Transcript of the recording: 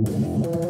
Música